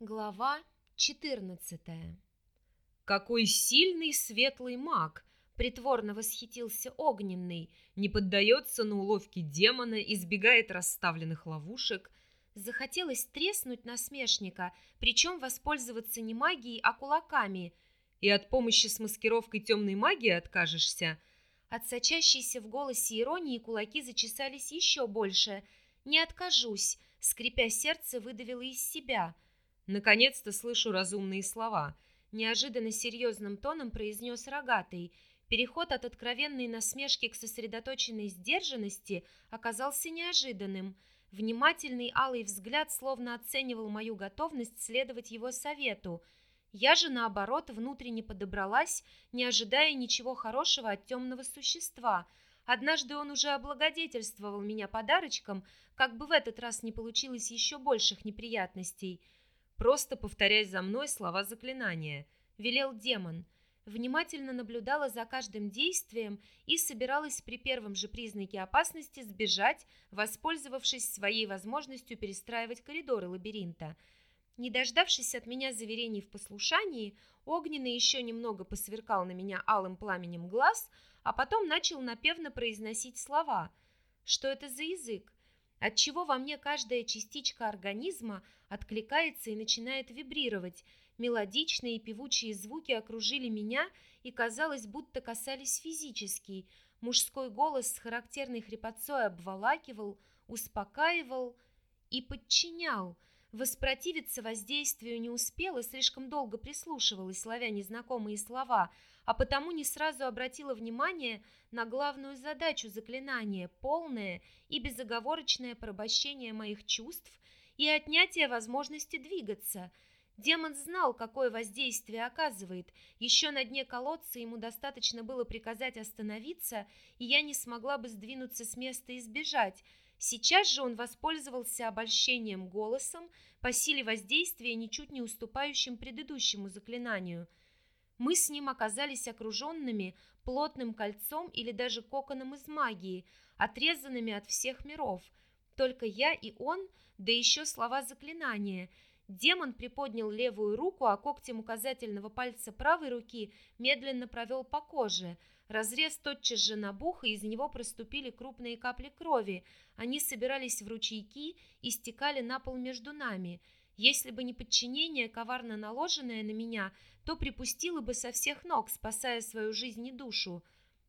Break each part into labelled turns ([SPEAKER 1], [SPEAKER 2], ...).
[SPEAKER 1] Глава 14
[SPEAKER 2] Какой сильный светлый маг! Притворно восхитился огненный, не поддается на уловки демона, избегает расставленных ловушек.
[SPEAKER 1] Захотелось треснуть насмешника, причем воспользоваться не магией, а кулаками.
[SPEAKER 2] И от помощи с маскировкой темной магии откажешься.
[SPEAKER 1] От сочащейся в голосе иронии кулаки зачесались еще больше. «Не откажусь», — скрипя сердце, выдавила из себя —
[SPEAKER 2] Наконец-то слышу разумные слова.
[SPEAKER 1] Неожиданно серьезным тоном произнес рогатый. Переход от откровенной насмешки к сосредоточенной сдержанности оказался неожиданным. Внимательный алый взгляд словно оценивал мою готовность следовать его совету. Я же, наоборот, внутренне подобралась, не ожидая ничего хорошего от темного существа. Однажды он уже облагодетельствовал меня подарочком, как бы в этот раз не получилось еще больших неприятностей –
[SPEAKER 2] Просто повторяй за мной слова заклинания,
[SPEAKER 1] велел демон. Внимательно наблюдала за каждым действием и собиралась при первом же признаке опасности сбежать, воспользовавшись своей возможностью перестраивать коридоры лабиринта. Не дождавшись от меня заверений в послушании, Огненный еще немного посверкал на меня алым пламенем глаз, а потом начал напевно произносить слова. Что это за язык? Отчего во мне каждая частичка организма откликается и начинает вибрировать. Мелодичные и певучие звуки окружили меня и казалось, будто касались физически. Мужской голос с характерной хрипотцой обволакивал, успокаивал и подчинял. Воспротивиться воздействию не успела, слишком долго прислушивалась, ловя незнакомые слова, а потому не сразу обратила внимание на главную задачу заклинания – полное и безоговорочное порабощение моих чувств и отнятие возможности двигаться. Демон знал, какое воздействие оказывает. Еще на дне колодца ему достаточно было приказать остановиться, и я не смогла бы сдвинуться с места и сбежать. Сейчас же он воспользовался обольщением голосом, по силе воздействия ничуть не уступающим предыдущему заклинанию. Мы с ним оказались окруженными плотным кольцом или даже коконом из магии, отрезанными от всех миров. Только я и он – да еще слова заклинания. Демон приподнял левую руку, а когтем указательного пальца правой руки медленно провел по коже. Разрез тотчас же набух, и из него проступили крупные капли крови. Они собирались в ручейки и стекали на пол между нами. Если бы не подчинение, коварно наложенное на меня, то припустила бы со всех ног, спасая свою жизнь и душу.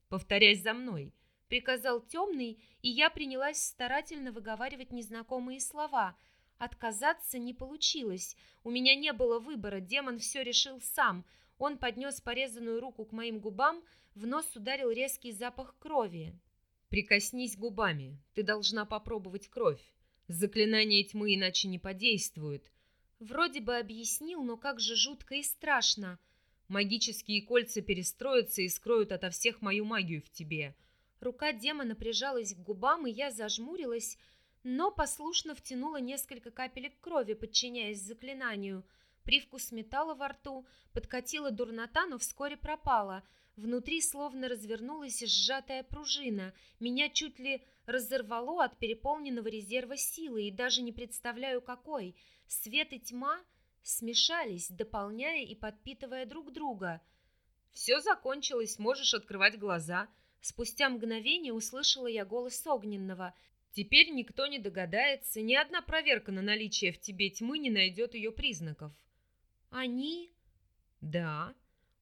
[SPEAKER 2] «Повторяй за мной»,
[SPEAKER 1] приказал темный, и я принялась старательно выговаривать незнакомые слова. Отказаться не получилось. У меня не было выбора, демон все решил сам. Он поднес порезанную руку к моим губам, в нос ударил резкий запах крови.
[SPEAKER 2] «Прикоснись губами, ты должна попробовать кровь. Заклинание тьмы иначе не подействует».
[SPEAKER 1] Вроде бы объяснил, но как же жутко и страшно.
[SPEAKER 2] Магические кольца перестроятся и скроют ото всех мою магию в тебе.
[SPEAKER 1] Рука демона прижалась к губам, и я зажмурилась, но послушно втянула несколько капелек крови, подчиняясь заклинанию. Привкус металла во рту, подкатила дурнота, но вскоре пропала. Внутри словно развернулась сжатая пружина. Меня чуть ли разорвало от переполненного резерва силы, и даже не представляю какой. Свет и тьма смешались, дополняя и подпитывая друг друга.
[SPEAKER 2] «Все закончилось, можешь открывать глаза»,
[SPEAKER 1] Спустя мгновение услышала я голос Огненного.
[SPEAKER 2] «Теперь никто не догадается, ни одна проверка на наличие в тебе тьмы не найдет ее признаков».
[SPEAKER 1] «Они?»
[SPEAKER 2] «Да».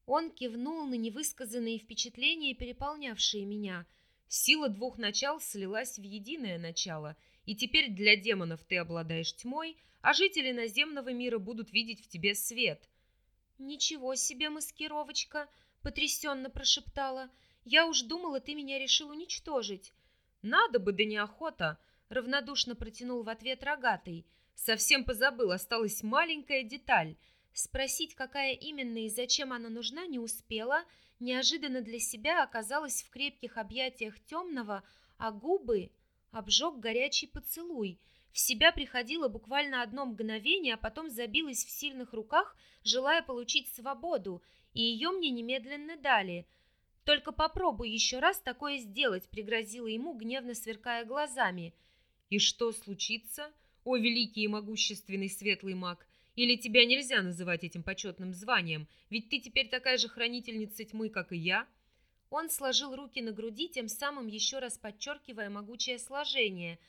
[SPEAKER 1] Он кивнул на невысказанные впечатления, переполнявшие меня.
[SPEAKER 2] Сила двух начал слилась в единое начало, и теперь для демонов ты обладаешь тьмой, а жители наземного мира будут видеть в тебе свет.
[SPEAKER 1] «Ничего себе маскировочка!» — потрясенно прошептала — я уж думала, ты меня решил уничтожить.
[SPEAKER 2] Надо бы, да неохота, равнодушно протянул в ответ рогатый. Совсем позабыл, осталась маленькая деталь.
[SPEAKER 1] Спросить, какая именно и зачем она нужна, не успела. Неожиданно для себя оказалась в крепких объятиях темного, а губы обжег горячий поцелуй. В себя приходила буквально одно мгновение, а потом забилась в сильных руках, желая получить свободу, и ее мне немедленно дали – только попробуй еще раз такое сделать, пригрозила ему, гневно сверкая глазами.
[SPEAKER 2] И что случится, о великий и могущественный светлый маг? Или тебя нельзя называть этим почетным званием, ведь ты теперь такая же хранительница тьмы, как и я?»
[SPEAKER 1] Он сложил руки на груди, тем самым еще раз подчеркивая могучее сложение.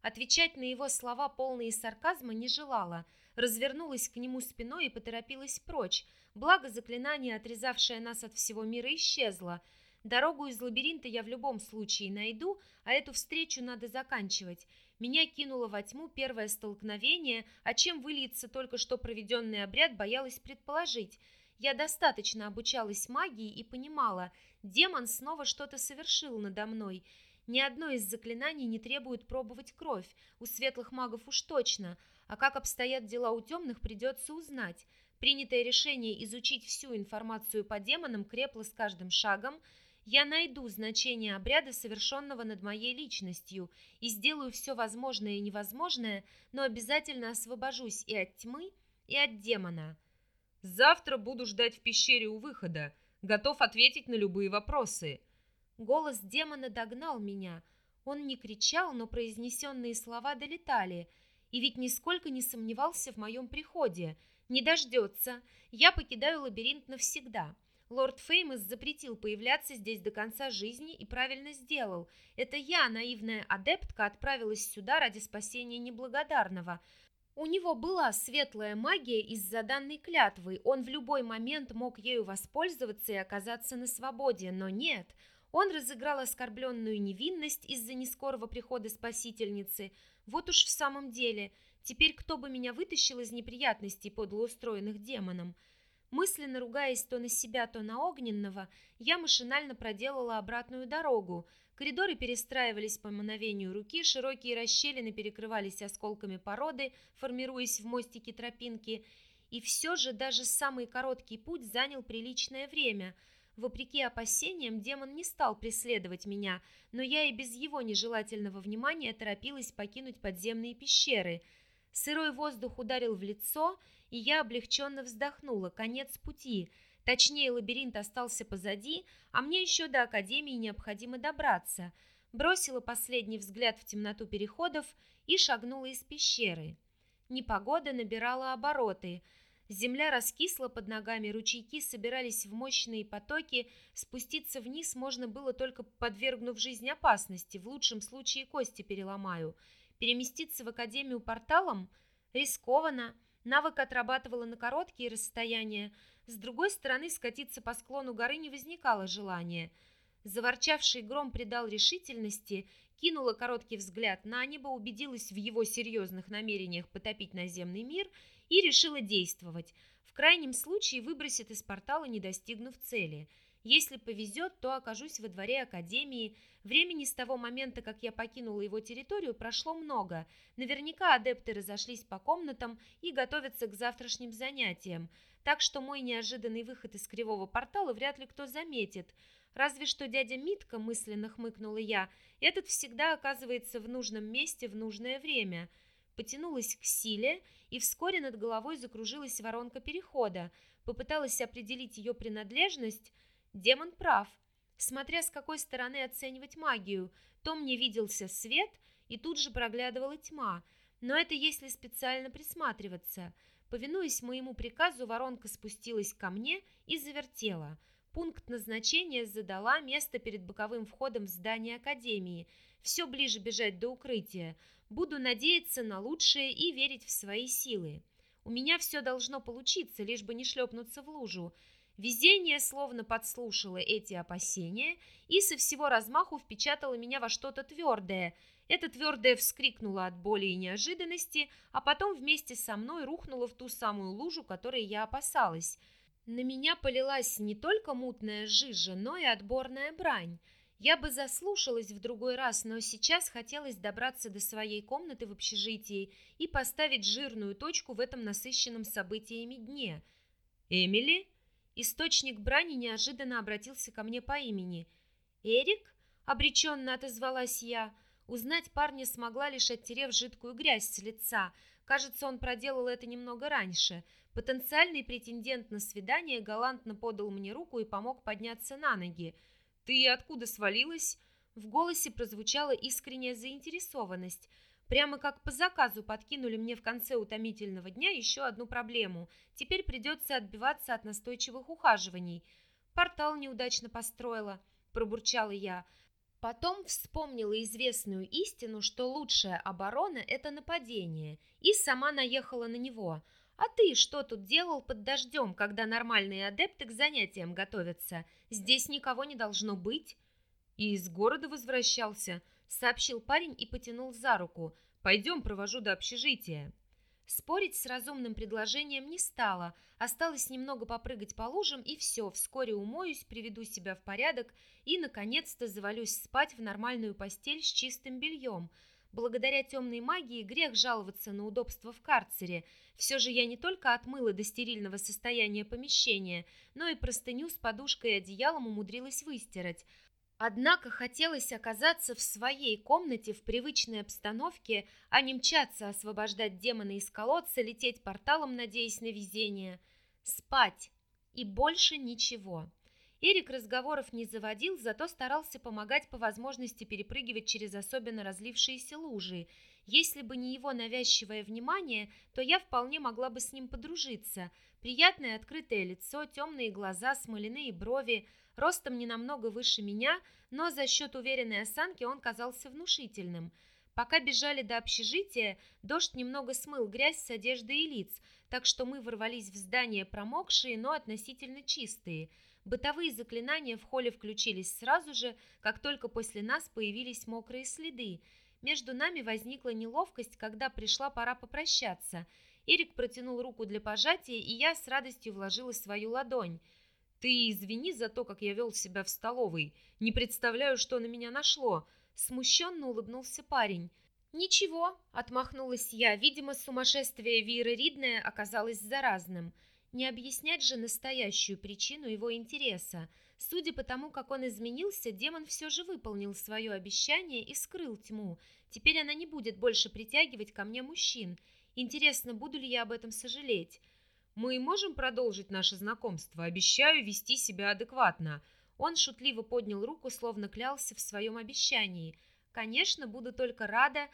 [SPEAKER 1] Отвечать на его слова, полные сарказма, не желала. Развернулась к нему спиной и поторопилась прочь. Благо заклинание, отрезавшее нас от всего мира, исчезло. Дорогу из лабиринта я в любом случае найду, а эту встречу надо заканчивать. Меня кинуло во тьму первое столкновение, а чем выльется только что проведенный обряд, боялась предположить. Я достаточно обучалась магии и понимала, демон снова что-то совершил надо мной. Ни одно из заклинаний не требует пробовать кровь, у светлых магов уж точно, а как обстоят дела у темных, придется узнать. Принятое решение изучить всю информацию по демонам крепло с каждым шагом – я найду значение обряда, совершенного над моей личностью, и сделаю все возможное и невозможное, но обязательно освобожусь и от тьмы, и от демона.
[SPEAKER 2] Завтра буду ждать в пещере у выхода, готов ответить на любые вопросы.
[SPEAKER 1] Голос демона догнал меня. Он не кричал, но произнесенные слова долетали, и ведь нисколько не сомневался в моем приходе. Не дождется. Я покидаю лабиринт навсегда. Лорд Феймос запретил появляться здесь до конца жизни и правильно сделал. Это я, наивная адептка, отправилась сюда ради спасения неблагодарного. У него была светлая магия из-за данной клятвы. Он в любой момент мог ею воспользоваться и оказаться на свободе, но нет. Он разыграл оскорбленную невинность из-за нескорого прихода спасительницы. Вот уж в самом деле, теперь кто бы меня вытащил из неприятностей, подлоустроенных демоном? Мысленно ругаясь то на себя, то на Огненного, я машинально проделала обратную дорогу. Коридоры перестраивались по мановению руки, широкие расщелины перекрывались осколками породы, формируясь в мостике тропинки, и все же даже самый короткий путь занял приличное время. Вопреки опасениям, демон не стал преследовать меня, но я и без его нежелательного внимания торопилась покинуть подземные пещеры. Сырой воздух ударил в лицо, и я облегченно вздохнула. Конец пути. Точнее, лабиринт остался позади, а мне еще до Академии необходимо добраться. Бросила последний взгляд в темноту переходов и шагнула из пещеры. Непогода набирала обороты. Земля раскисла под ногами, ручейки собирались в мощные потоки. Спуститься вниз можно было только подвергнув жизнь опасности, в лучшем случае кости переломаю. Переместиться в Академию порталом рискованно. Навык отрабатывала на короткие расстояния. С другой стороны, скатиться по склону горы не возникало желания. Заворчавший гром придал решительности, кинула короткий взгляд на небо, убедилась в его серьезных намерениях потопить наземный мир и решила действовать. В крайнем случае выбросит из портала, не достигнув цели – если повезет, то окажусь во дворе Академии. Времени с того момента, как я покинула его территорию, прошло много. Наверняка адепты разошлись по комнатам и готовятся к завтрашним занятиям. Так что мой неожиданный выход из кривого портала вряд ли кто заметит. Разве что дядя Митка, мысленно хмыкнула я, этот всегда оказывается в нужном месте в нужное время. Потянулась к силе, и вскоре над головой закружилась воронка перехода. Попыталась определить ее принадлежность – Демон прав. Смотря с какой стороны оценивать магию, то мне виделся свет и тут же проглядывала тьма, но это если специально присматриваться. Повинуясь моему приказу, воронка спустилась ко мне и завертела. Пункт назначения задала место перед боковым входом в здание Академии. Все ближе бежать до укрытия. Буду надеяться на лучшее и верить в свои силы. У меня все должно получиться, лишь бы не шлепнуться в лужу. Везение словно подслушало эти опасения и со всего размаху впечатало меня во что-то твердое. Это твердое вскрикнуло от боли и неожиданности, а потом вместе со мной рухнуло в ту самую лужу, которой я опасалась. На меня полилась не только мутная жижа, но и отборная брань. Я бы заслушалась в другой раз, но сейчас хотелось добраться до своей комнаты в общежитии и поставить жирную точку в этом насыщенном событиями дне. «Эмили?» Источник брани неожиданно обратился ко мне по имени. «Эрик?» — обреченно отозвалась я. Узнать парня смогла, лишь оттерев жидкую грязь с лица. Кажется, он проделал это немного раньше. Потенциальный претендент на свидание галантно подал мне руку и помог подняться на ноги.
[SPEAKER 2] «Ты откуда свалилась?»
[SPEAKER 1] В голосе прозвучала искренняя заинтересованность. Прямо как по заказу подкинули мне в конце утомительного дня еще одну проблему. Теперь придется отбиваться от настойчивых ухаживаний. Портал неудачно построила, пробурчала я. Потом вспомнила известную истину, что лучшая оборона – это нападение, и сама наехала на него. А ты что тут делал под дождем, когда нормальные адепты к занятиям готовятся? Здесь никого не должно быть.
[SPEAKER 2] И из города возвращался –— сообщил парень и потянул за руку. «Пойдем, провожу до общежития».
[SPEAKER 1] Спорить с разумным предложением не стало. Осталось немного попрыгать по лужам, и все, вскоре умоюсь, приведу себя в порядок и, наконец-то, завалюсь спать в нормальную постель с чистым бельем. Благодаря темной магии грех жаловаться на удобство в карцере. Все же я не только отмыла до стерильного состояния помещения, но и простыню с подушкой и одеялом умудрилась выстирать – Однако хотелось оказаться в своей комнате в привычной обстановке, а не мчаться освобождать демона из колодца, лететь порталом, надеясь на везение. Спать. И больше ничего. Эрик разговоров не заводил, зато старался помогать по возможности перепрыгивать через особенно разлившиеся лужи. Если бы не его навязчивое внимание, то я вполне могла бы с ним подружиться. Приятное открытое лицо, темные глаза, смоляные брови – Ростом не намного выше меня, но за счет уверенной осанки он казался внушительным. Пока бежали до общежития, дождь немного смыл грязь с одежды и лиц, так что мы ворвались в здание промокшие, но относительно чистые. Бытовые заклинания в холле включились сразу же, как только после нас появились мокрые следы. Между нами возникла неловкость, когда пришла пора попрощаться. Эрик протянул руку для пожатия, и я с радостью вложила свою ладонь – ты извини за то, как я вел себя в столовой. Не представляю, что на меня нашло. Смущенно улыбнулся парень. «Ничего», — отмахнулась я. Видимо, сумасшествие Виры Ридная оказалось заразным. Не объяснять же настоящую причину его интереса. Судя по тому, как он изменился, демон все же выполнил свое обещание и скрыл тьму. Теперь она не будет больше притягивать ко мне мужчин. Интересно, буду ли я об этом сожалеть?
[SPEAKER 2] Мы можем продолжить наше знакомство. Обещаю вести себя адекватно.
[SPEAKER 1] Он шутливо поднял руку, словно клялся в своем обещании. Конечно, буду только рада.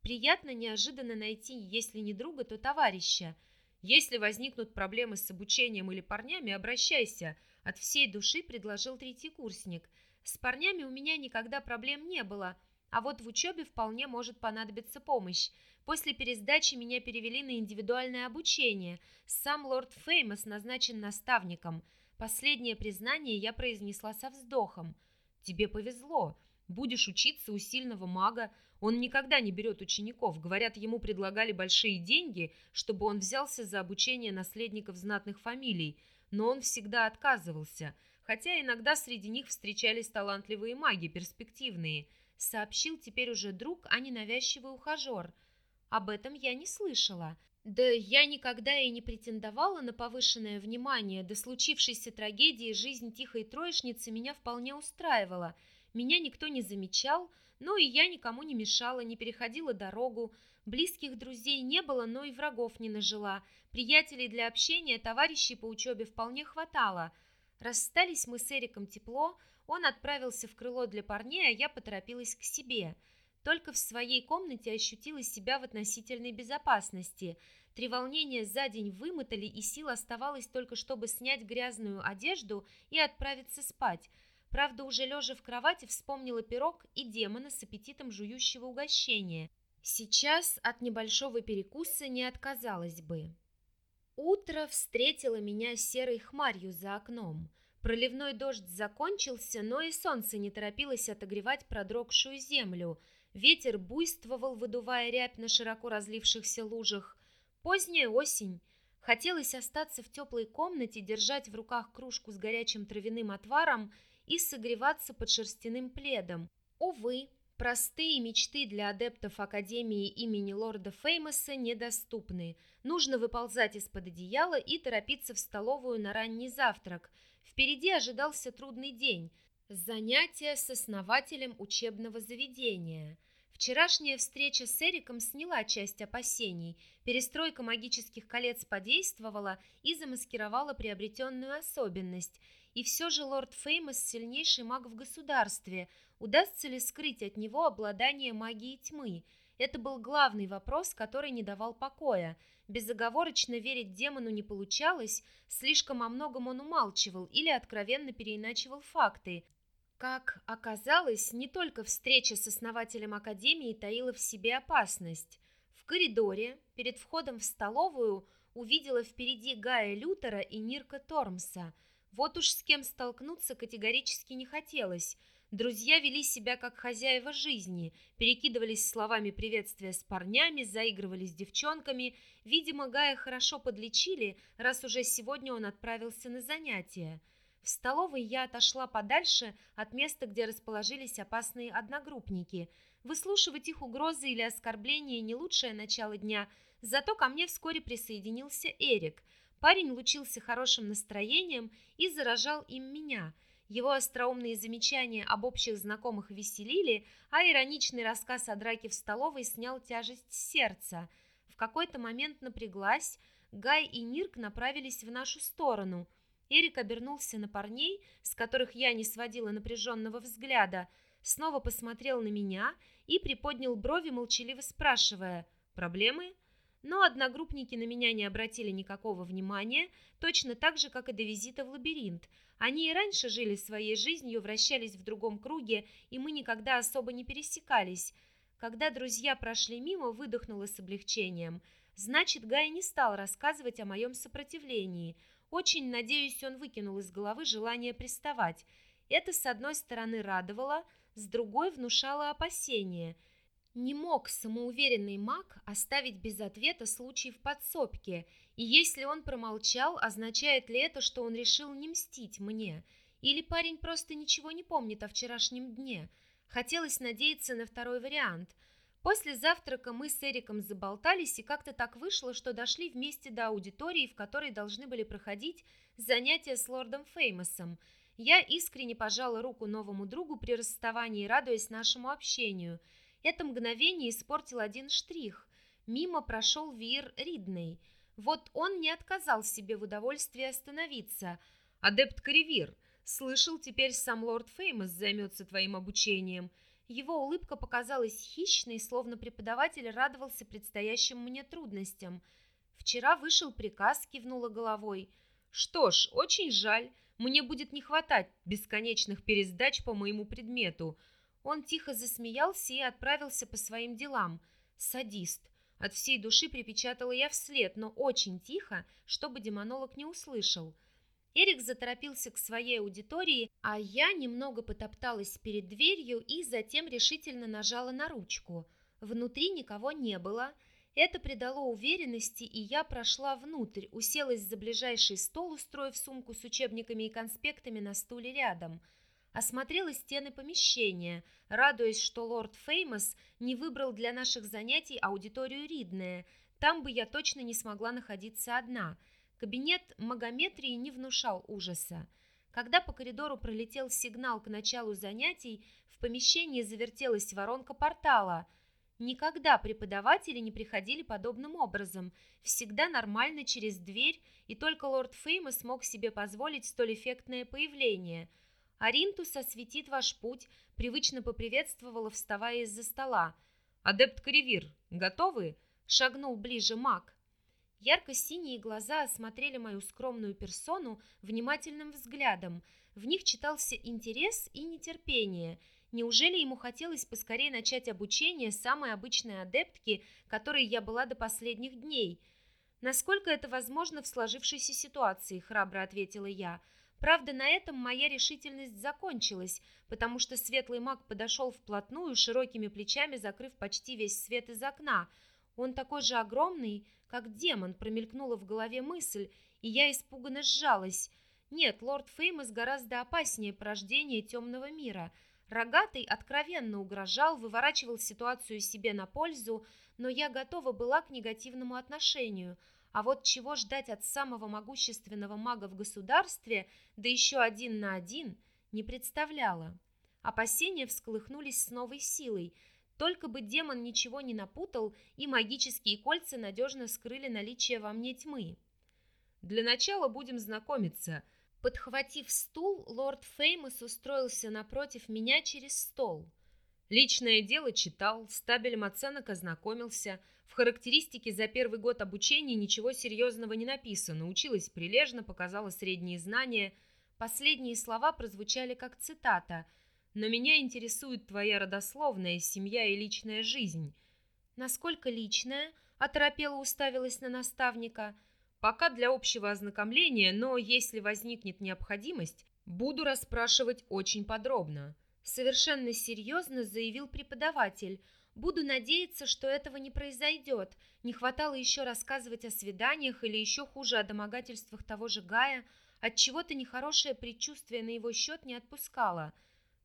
[SPEAKER 1] Приятно неожиданно найти, если не друга, то товарища.
[SPEAKER 2] Если возникнут проблемы с обучением или парнями, обращайся. От всей души предложил третий курсник.
[SPEAKER 1] С парнями у меня никогда проблем не было, а вот в учебе вполне может понадобиться помощь. После пересдачи меня перевели на индивидуальное обучение. Сам лорд Феймос назначен наставником. Последнее признание я произнесла со вздохом.
[SPEAKER 2] Тебе повезло. Будешь учиться у сильного мага. Он никогда не берет учеников. Говорят, ему предлагали большие деньги, чтобы он взялся за обучение наследников знатных фамилий. Но он всегда отказывался. Хотя иногда среди них встречались талантливые маги, перспективные.
[SPEAKER 1] Сообщил теперь уже друг, а не навязчивый ухажер – об этом я не слышала. Да я никогда и не претендовала на повышенное внимание, до случившейся трагедии жизнь тихой троечницы меня вполне устраивала. Меня никто не замечал, но и я никому не мешала, не переходила дорогу. Близких друзей не было, но и врагов не нажила. Приятелей для общения, товарищей по учебе вполне хватало. Расстались мы с Эриком тепло, он отправился в крыло для парней, а я поторопилась к себе – только в своей комнате ощутила себя в относительной безопасности. Три волнения за день вымотали, и сил оставалось только, чтобы снять грязную одежду и отправиться спать. Правда, уже лежа в кровати, вспомнила пирог и демона с аппетитом жующего угощения. Сейчас от небольшого перекуса не отказалась бы. Утро встретило меня серой хмарью за окном. Проливной дождь закончился, но и солнце не торопилось отогревать продрогшую землю – Ветер буйствовал, выдувая рябь на широко разлившихся лужах. Поздняя осень. Хотелось остаться в теплой комнате, держать в руках кружку с горячим травяным отваром и согреваться под шерстяным пледом. Увы, простые мечты для адептов Академии имени лорда Феймоса недоступны. Нужно выползать из-под одеяла и торопиться в столовую на ранний завтрак. Впереди ожидался трудный день – занятие с основателем учебного заведения – Вчерашняя встреча с Эриком сняла часть опасений. Перестройка магических колец подействовала и замаскировала приобретенную особенность. И все же лорд Феймос сильнейший маг в государстве. Удастся ли скрыть от него обладание магией тьмы? Это был главный вопрос, который не давал покоя. Безоговорочно верить демону не получалось, слишком о многом он умалчивал или откровенно переиначивал факты. Как оказалось, не только встреча с основателем Академии таила в себе опасность. В коридоре, перед входом в столовую, увидела впереди Гая Лютера и Нирка Тормса. Вот уж с кем столкнуться категорически не хотелось. Друзья вели себя как хозяева жизни, перекидывались словами приветствия с парнями, заигрывали с девчонками. Видимо, Гая хорошо подлечили, раз уже сегодня он отправился на занятия. В столовой я отошла подальше от места, где расположились опасные одногруппники. Выслушивать их угрозы или оскорбления не лучшее начало дня, зато ко мне вскоре присоединился Эрик. Парень лучился хорошим настроением и заражал им меня – его остроумные замечания об общих знакомых веселили, а ироничный рассказ о драке в столовой снял тяжесть сердца. В какой-то момент напряглась, Гай и Нирк направились в нашу сторону. Эрик обернулся на парней, с которых я не сводила напряженного взгляда, снова посмотрел на меня и приподнял брови, молчаливо спрашивая «Проблемы?». Но одногруппники на меня не обратили никакого внимания, точно так же, как и до визита в лабиринт – они и раньше жили своей жизнью, вращались в другом круге, и мы никогда особо не пересекались. Когда друзья прошли мимо, выдохнула с облегчением. Значит, Гай не стал рассказывать о моем сопротивлении. Очень надеюсь, он выкинул из головы желание приставать. Это, с одной стороны, радовало, с другой внушало опасения. Не мог самоуверенный маг оставить без ответа случай в подсобке – и если он промолчал, означает ли это, что он решил не мстить мне? Или парень просто ничего не помнит о вчерашнем дне? Хотелось надеяться на второй вариант. После завтрака мы с Эриком заболтались, и как-то так вышло, что дошли вместе до аудитории, в которой должны были проходить занятия с лордом Феймосом. Я искренне пожала руку новому другу при расставании, радуясь нашему общению. Это мгновение испортил один штрих. Мимо прошел Вир Ридней – вот он не отказал себе в удовольствии остановиться. «Адепт Каревир, слышал, теперь сам лорд Феймос займется твоим обучением». Его улыбка показалась хищной, словно преподаватель радовался предстоящим мне трудностям. «Вчера вышел приказ», — кивнула головой. «Что ж, очень жаль. Мне будет не хватать бесконечных пересдач по моему предмету». Он тихо засмеялся и отправился по своим делам. Садист. От всей души припечатала я вслед, но очень тихо, чтобы демонолог не услышал. Эрик заторопился к своей аудитории, а я немного потопталась перед дверью и затем решительно нажала на ручку. Внутри никого не было. Это придало уверенности, и я прошла внутрь, уселась за ближайший стол, устроив сумку с учебниками и конспектами на стуле рядом – осмотрела стены помещения, радуясь, что лорд Феймос не выбрал для наших занятий аудиторию Ридная. Там бы я точно не смогла находиться одна. Кабинет магометрии не внушал ужаса. Когда по коридору пролетел сигнал к началу занятий, в помещении завертелась воронка портала. Никогда преподаватели не приходили подобным образом. Всегда нормально через дверь, и только лорд Феймос мог себе позволить столь эффектное появление – Аринтус осветит ваш путь, привычно поприветствовала, вставая из-за стола. Адепт Каревир, готовы? Шагнул ближе маг. Ярко-синие глаза осмотрели мою скромную персону внимательным взглядом. В них читался интерес и нетерпение. Неужели ему хотелось поскорее начать обучение самой обычной адептки, которой я была до последних дней? Насколько это возможно в сложившейся ситуации, храбро ответила я – Правда, на этом моя решительность закончилась, потому что светлый маг подошел вплотную, широкими плечами закрыв почти весь свет из окна. Он такой же огромный, как демон, промелькнула в голове мысль, и я испуганно сжалась. Нет, лорд Феймос гораздо опаснее порождения темного мира. Рогатый откровенно угрожал, выворачивал ситуацию себе на пользу, но я готова была к негативному отношению – а вот чего ждать от самого могущественного мага в государстве, да еще один на один, не представляла. Опасения всколыхнулись с новой силой. Только бы демон ничего не напутал, и магические кольца надежно скрыли наличие во мне тьмы. Для начала будем знакомиться. Подхватив стул, лорд Феймос устроился напротив меня через стол.
[SPEAKER 2] Личное дело читал, с табелем оценок ознакомился. В характеристике за первый год обучения ничего серьезного не написано. Училась прилежно, показала средние знания. Последние слова прозвучали как цитата. «Но меня интересует твоя родословная, семья и личная жизнь».
[SPEAKER 1] «Насколько личная?» – оторопела уставилась на наставника.
[SPEAKER 2] «Пока для общего ознакомления, но если возникнет необходимость, буду расспрашивать очень подробно».
[SPEAKER 1] Совершенно серьезно заявил преподаватель. Буду надеяться, что этого не произойдет. Не хватало еще рассказывать о свиданиях или еще хуже о домогательствах того же Гая. От чего то нехорошее предчувствие на его счет не отпускало.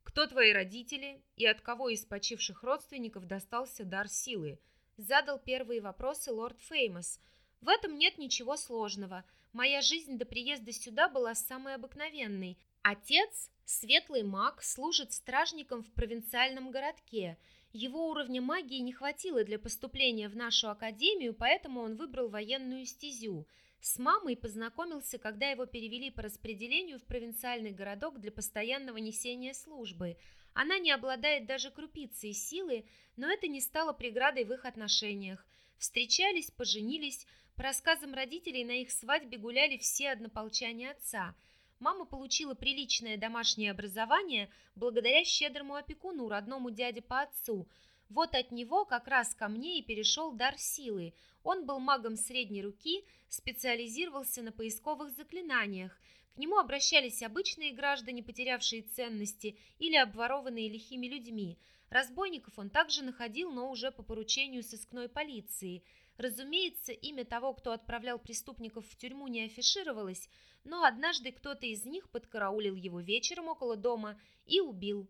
[SPEAKER 2] «Кто твои родители и от кого из почивших родственников достался дар силы?»
[SPEAKER 1] Задал первые вопросы лорд Феймос. «В этом нет ничего сложного. Моя жизнь до приезда сюда была самой обыкновенной. Отец, светлый маг, служит стражником в провинциальном городке. Его уровня магии не хватило для поступления в нашу академию, поэтому он выбрал военную стезю. С мамой познакомился, когда его перевели по распределению в провинциальный городок для постоянного несения службы. Она не обладает даже крупицей силы, но это не стало преградой в их отношениях. Встречались, поженились, по рассказам родителей на их свадьбе гуляли все однополчане отца – Мама получила приличное домашнее образование благодаря щедрому опекуну, родному дяде по отцу. Вот от него как раз ко мне и перешел дар силы. Он был магом средней руки, специализировался на поисковых заклинаниях. К нему обращались обычные граждане, потерявшие ценности или обворованные лихими людьми. Разбойников он также находил, но уже по поручению сыскной полиции. Разумеется, имя того, кто отправлял преступников в тюрьму, не афишировалось, но однажды кто-то из них подкараулил его вечером около дома и убил.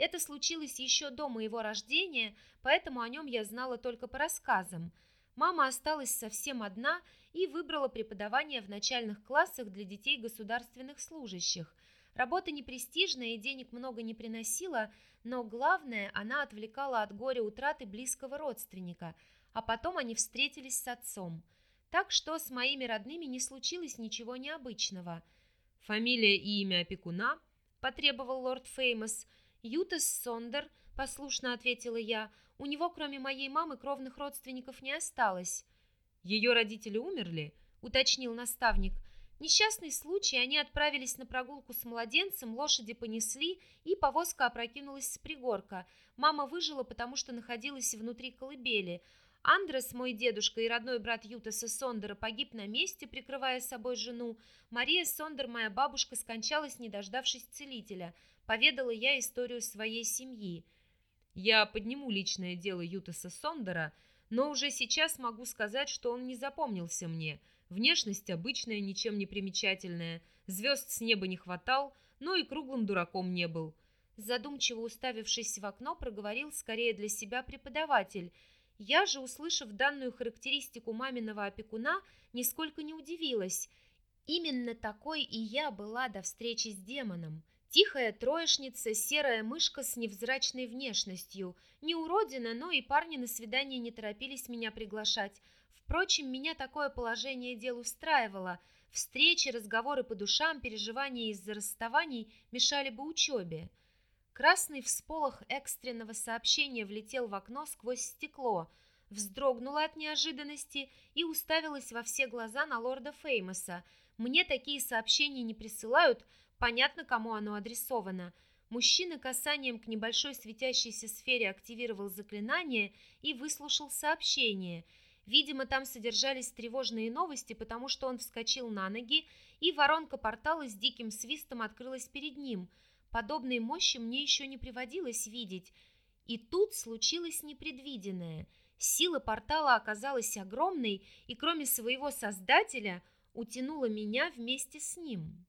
[SPEAKER 1] Это случилось еще до моего рождения, поэтому о нем я знала только по рассказам. Мама осталась совсем одна и выбрала преподавание в начальных классах для детей государственных служащих. Работа не престижная и денег много не приносила, но главное, она отвлекала от горя утраты близкого родственника, а потом они встретились с отцом – так что с моими родными не случилось ничего необычного.
[SPEAKER 2] Фамилия и имя опекуна
[SPEAKER 1] потребовал лорд Феймос. Ютас Сондер, послушно ответила я. У него, кроме моей мамы, кровных родственников не осталось.
[SPEAKER 2] Ее родители умерли, уточнил наставник.
[SPEAKER 1] Несчастный случай, они отправились на прогулку с младенцем, лошади понесли, и повозка опрокинулась с пригорка. Мама выжила, потому что находилась внутри колыбели, Андрес, мой дедушка и родной брат Ютаса Сондера, погиб на месте, прикрывая собой жену. Мария Сондер, моя бабушка, скончалась, не дождавшись целителя. Поведала я историю своей семьи.
[SPEAKER 2] Я подниму личное дело Ютаса Сондера, но уже сейчас могу сказать, что он не запомнился мне. Внешность обычная, ничем не примечательная. Звезд с неба не хватал, но и круглым дураком не был.
[SPEAKER 1] Задумчиво уставившись в окно, проговорил скорее для себя преподаватель – я же, услышав данную характеристику маминого опекуна, нисколько не удивилась. Именно такой и я была до встречи с демоном. Тихая троечница, серая мышка с невзрачной внешностью. Не уродина, но и парни на свидание не торопились меня приглашать. Впрочем, меня такое положение дел устраивало. Встречи, разговоры по душам, переживания из-за расставаний мешали бы учебе. Красный всполох экстренного сообщения влетел в окно сквозь стекло, вздрогнула от неожиданности и уставилась во все глаза на лорда Феймоса. Мне такие сообщения не присылают, понятно, кому оно адресовано. Мужчина касанием к небольшой светящейся сфере активировал заклинание и выслушал сообщение. Видимо, там содержались тревожные новости, потому что он вскочил на ноги, и воронка портала с диким свистом открылась перед ним – Подобной мощи мне еще не приводилось видеть. И тут случилось непредвиденное. Сила портала оказалась огромной и кроме своего создателя утянула меня вместе с ним.